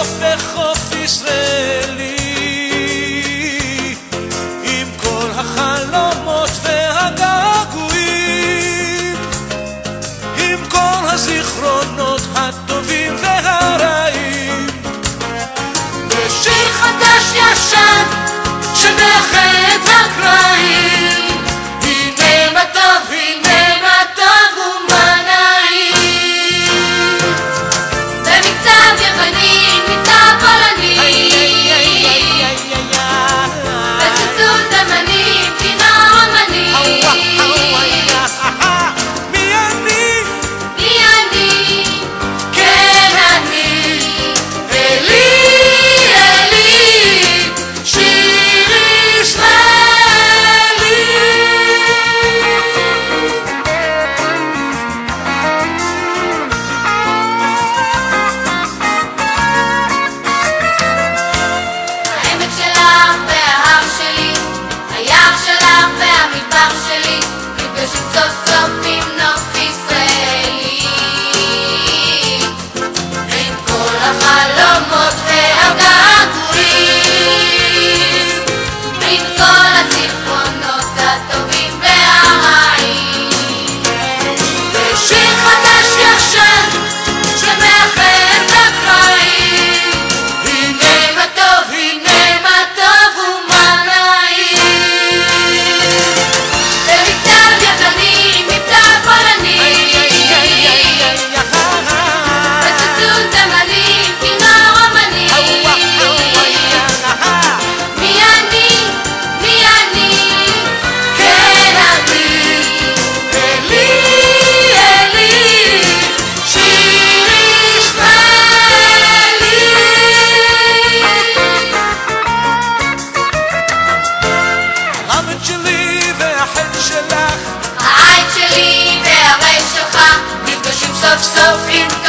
חוף בחוף ישראלי. עם כל החלומות והגעגועים עם כל הזיכרונות הטובים. Visions of Self